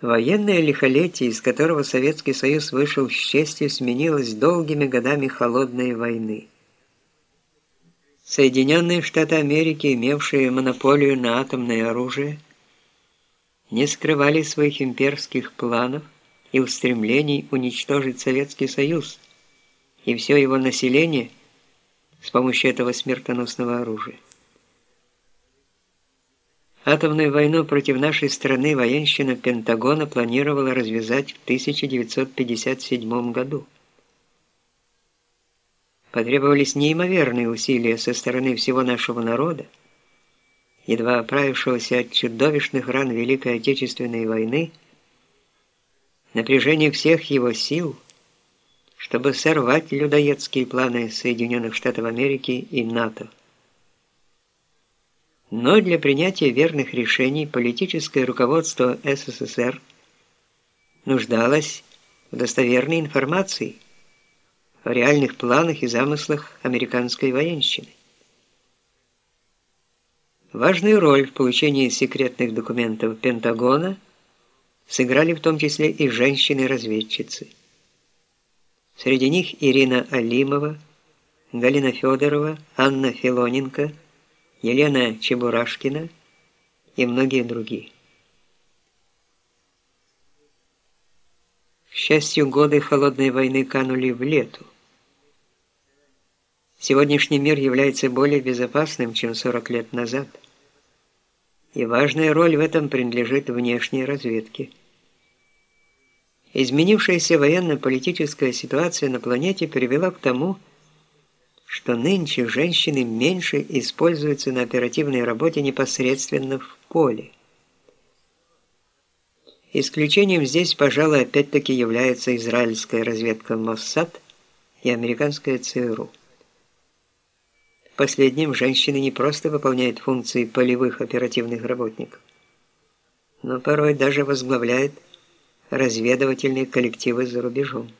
Военное лихолетие, из которого Советский Союз вышел с честью, сменилось долгими годами холодной войны. Соединенные Штаты Америки, имевшие монополию на атомное оружие, не скрывали своих имперских планов и устремлений уничтожить Советский Союз и все его население с помощью этого смертоносного оружия. Атомную войну против нашей страны военщина Пентагона планировала развязать в 1957 году. Потребовались неимоверные усилия со стороны всего нашего народа, едва оправившегося от чудовищных ран Великой Отечественной войны, напряжение всех его сил, чтобы сорвать людоедские планы Соединенных Штатов Америки и НАТО. Но для принятия верных решений политическое руководство СССР нуждалось в достоверной информации о реальных планах и замыслах американской военщины. Важную роль в получении секретных документов Пентагона сыграли в том числе и женщины-разведчицы. Среди них Ирина Алимова, Галина Федорова, Анна Филоненко – Елена Чебурашкина и многие другие. К счастью, годы холодной войны канули в лету. Сегодняшний мир является более безопасным, чем 40 лет назад. И важная роль в этом принадлежит внешней разведке. Изменившаяся военно-политическая ситуация на планете привела к тому, что что нынче женщины меньше используются на оперативной работе непосредственно в поле. Исключением здесь, пожалуй, опять-таки является израильская разведка Моссад и американская ЦРУ. Последним женщины не просто выполняют функции полевых оперативных работников, но порой даже возглавляют разведывательные коллективы за рубежом.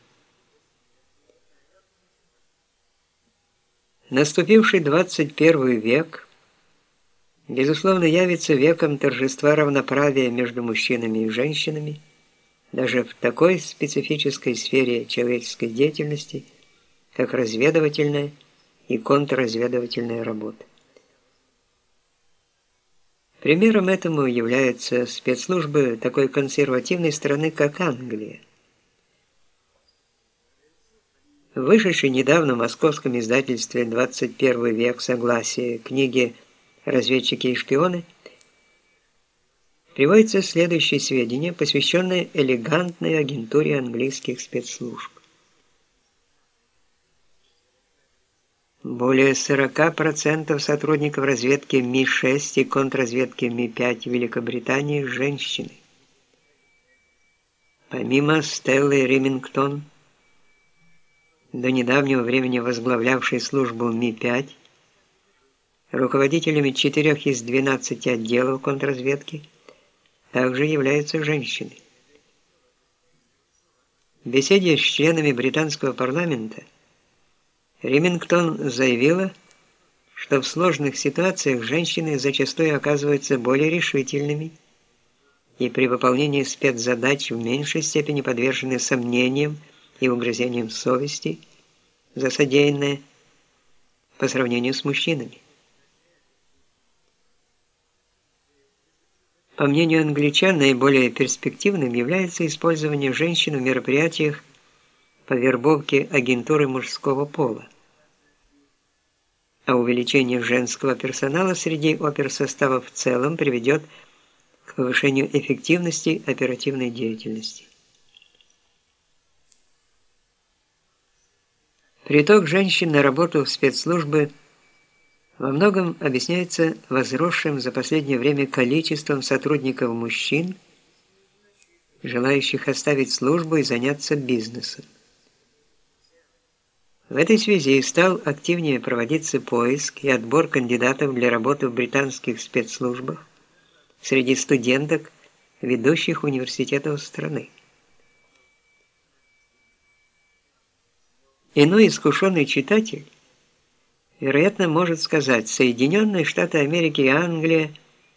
Наступивший 21 век, безусловно, явится веком торжества равноправия между мужчинами и женщинами, даже в такой специфической сфере человеческой деятельности, как разведывательная и контрразведывательная работа. Примером этому являются спецслужбы такой консервативной страны, как Англия. Вышедшей недавно в московском издательстве «21 век. Согласие» книги «Разведчики и шпионы» приводятся следующие сведения, посвященные элегантной агентуре английских спецслужб. Более 40% сотрудников разведки Ми-6 и контрразведки Ми-5 Великобритании – женщины. Помимо Стеллы Ремингтон – до недавнего времени возглавлявший службу Ми-5, руководителями четырех из 12 отделов контрразведки, также являются женщины. В беседе с членами британского парламента Ремингтон заявила, что в сложных ситуациях женщины зачастую оказываются более решительными и при выполнении спецзадач в меньшей степени подвержены сомнениям и угрызением совести за содеянное по сравнению с мужчинами. По мнению англичан, наиболее перспективным является использование женщин в мероприятиях по вербовке агентуры мужского пола. А увеличение женского персонала среди оперсостава в целом приведет к повышению эффективности оперативной деятельности. Приток женщин на работу в спецслужбы во многом объясняется возросшим за последнее время количеством сотрудников мужчин, желающих оставить службу и заняться бизнесом. В этой связи стал активнее проводиться поиск и отбор кандидатов для работы в британских спецслужбах среди студенток ведущих университетов страны. Иной искушенный читатель, вероятно, может сказать, Соединенные Штаты Америки и Англия –